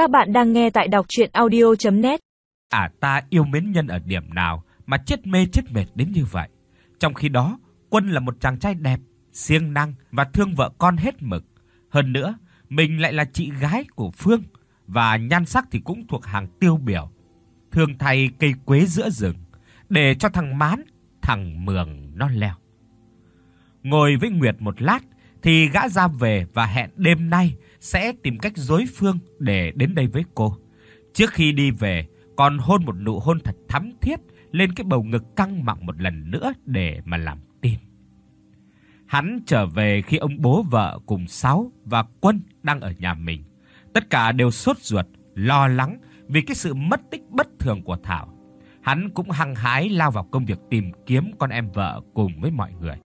Các bạn đang nghe tại đọc audio net À ta yêu mến nhân ở điểm nào mà chết mê chết mệt đến như vậy. Trong khi đó, Quân là một chàng trai đẹp, siêng năng và thương vợ con hết mực. Hơn nữa, mình lại là chị gái của Phương và nhan sắc thì cũng thuộc hàng tiêu biểu. Thường thay cây quế giữa rừng để cho thằng Mán, thằng Mường nó leo. Ngồi với Nguyệt một lát thì gã ra về và hẹn đêm nay sẽ tìm cách dối Phương để đến đây với cô. Trước khi đi về, còn hôn một nụ hôn thật thắm thiết lên cái bầu ngực căng mọng một lần nữa để mà làm tin. Hắn trở về khi ông bố vợ cùng Sáu và Quân đang ở nhà mình. Tất cả đều sốt ruột, lo lắng vì cái sự mất tích bất thường của Thảo. Hắn cũng hăng hái lao vào công việc tìm kiếm con em vợ cùng với mọi người.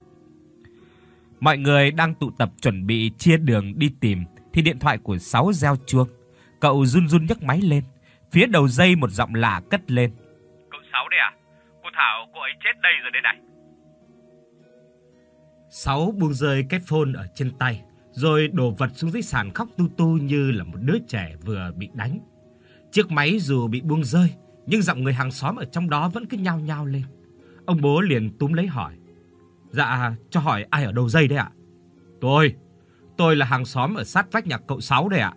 Mọi người đang tụ tập chuẩn bị chia đường đi tìm thì điện thoại của Sáu reo chuông. Cậu run run nhấc máy lên. Phía đầu dây một giọng lạ cất lên. Cậu Sáu đây à? Cô Thảo, cô ấy chết đây rồi đây này. Sáu buông rơi cái phone ở trên tay, rồi đổ vật xuống dưới sàn khóc tu tu như là một đứa trẻ vừa bị đánh. Chiếc máy dù bị buông rơi, nhưng giọng người hàng xóm ở trong đó vẫn cứ nhao nhao lên. Ông bố liền túm lấy hỏi. Dạ, cho hỏi ai ở đầu dây đấy ạ? Tôi, tôi là hàng xóm ở sát vách nhà cậu Sáu đây ạ.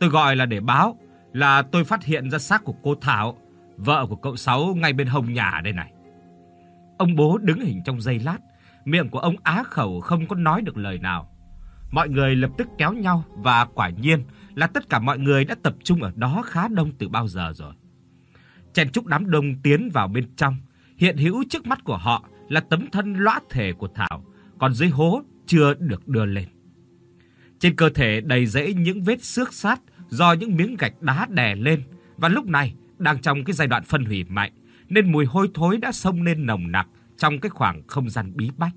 Tôi gọi là để báo là tôi phát hiện ra xác của cô Thảo, vợ của cậu Sáu ngay bên hông nhà đây này. Ông bố đứng hình trong giây lát, miệng của ông á khẩu không có nói được lời nào. Mọi người lập tức kéo nhau và quả nhiên là tất cả mọi người đã tập trung ở đó khá đông từ bao giờ rồi. Chen chúc đám đông tiến vào bên trong, hiện hữu trước mắt của họ là tấm thân lõa thể của Thảo, còn dưới hố chưa được đưa lên. Trên cơ thể đầy rẫy những vết xước sát do những miếng gạch đá đè lên và lúc này đang trong cái giai đoạn phân hủy mạnh nên mùi hôi thối đã xông lên nồng nặc trong cái khoảng không gian bí bách.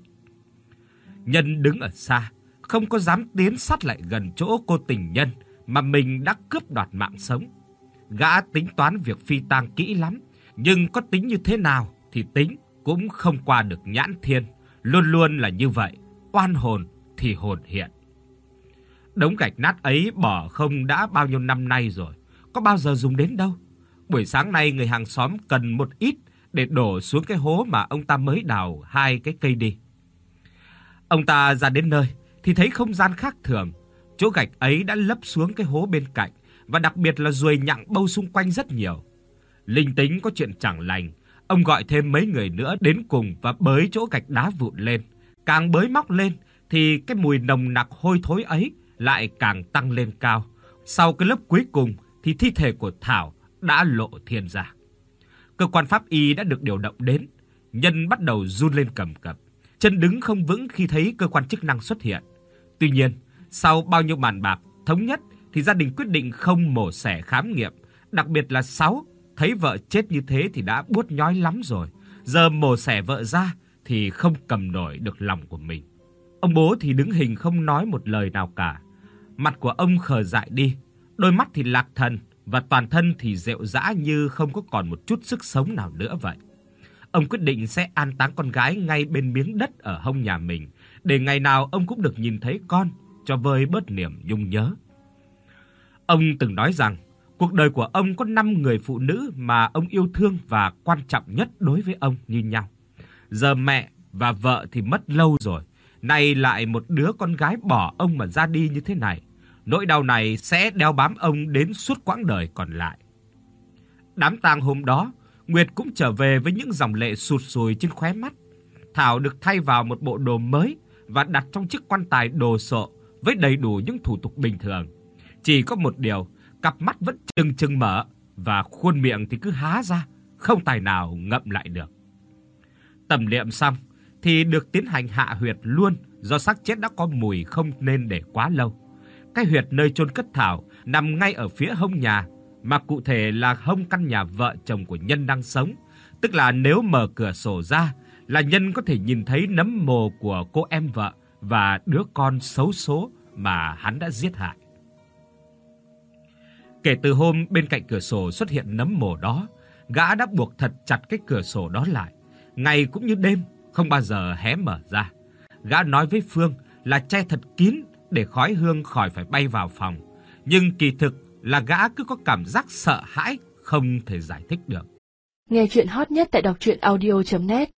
Nhân đứng ở xa, không có dám tiến sát lại gần chỗ cô tình nhân mà mình đã cướp đoạt mạng sống. Gã tính toán việc phi tang kỹ lắm, nhưng có tính như thế nào thì tính cũng không qua được nhãn thiên, luôn luôn là như vậy, oan hồn thì hồn hiện. Đống gạch nát ấy bỏ không đã bao nhiêu năm nay rồi, có bao giờ dùng đến đâu. Buổi sáng nay người hàng xóm cần một ít để đổ xuống cái hố mà ông ta mới đào hai cái cây đi. Ông ta ra đến nơi thì thấy không gian khác thường, chỗ gạch ấy đã lấp xuống cái hố bên cạnh và đặc biệt là ruồi nhặng bâu xung quanh rất nhiều. Linh tính có chuyện chẳng lành, ông gọi thêm mấy người nữa đến cùng và bới chỗ gạch đá vụn lên. Càng bới móc lên thì cái mùi nồng nặc hôi thối ấy lại càng tăng lên cao. Sau cái lớp cuối cùng thì thi thể của Thảo đã lộ thiên ra. Cơ quan pháp y đã được điều động đến, nhân bắt đầu run lên cầm cập, chân đứng không vững khi thấy cơ quan chức năng xuất hiện. Tuy nhiên, sau bao nhiêu bàn bạc thống nhất thì gia đình quyết định không mổ xẻ khám nghiệm, đặc biệt là Sáu thấy vợ chết như thế thì đã buốt nhói lắm rồi, giờ mổ xẻ vợ ra thì không cầm nổi được lòng của mình. Ông bố thì đứng hình không nói một lời nào cả. Mặt của ông khờ dại đi, đôi mắt thì lạc thần và toàn thân thì rệu rã như không có còn một chút sức sống nào nữa vậy. Ông quyết định sẽ an táng con gái ngay bên miếng đất ở hông nhà mình, để ngày nào ông cũng được nhìn thấy con, cho vơi bớt niềm nhung nhớ. Ông từng nói rằng cuộc đời của ông có 5 người phụ nữ mà ông yêu thương và quan trọng nhất đối với ông như nhau. Giờ mẹ và vợ thì mất lâu rồi, nay lại một đứa con gái bỏ ông mà ra đi như thế này. Nỗi đau này sẽ đeo bám ông đến suốt quãng đời còn lại. Đám tang hôm đó, Nguyệt cũng trở về với những dòng lệ sụt sùi trên khóe mắt. Thảo được thay vào một bộ đồ mới và đặt trong chiếc quan tài đồ sộ với đầy đủ những thủ tục bình thường. Chỉ có một điều, cặp mắt vẫn trừng trừng mở và khuôn miệng thì cứ há ra, không tài nào ngậm lại được. tẩm liệm xong thì được tiến hành hạ huyệt luôn do xác chết đã có mùi không nên để quá lâu. Cái huyệt nơi chôn cất Thảo nằm ngay ở phía hông nhà, mà cụ thể là hông căn nhà vợ chồng của Nhân đang sống, tức là nếu mở cửa sổ ra là Nhân có thể nhìn thấy nấm mồ của cô em vợ và đứa con xấu số mà hắn đã giết hại. Kể từ hôm bên cạnh cửa sổ xuất hiện nấm mồ đó, gã đã buộc thật chặt cái cửa sổ đó lại, ngày cũng như đêm không bao giờ hé mở ra. Gã nói với Phương là che thật kín để khói hương khỏi phải bay vào phòng, nhưng kỳ thực là gã cứ có cảm giác sợ hãi không thể giải thích được. Nghe chuyện hot nhất tại đọc truyện audio.net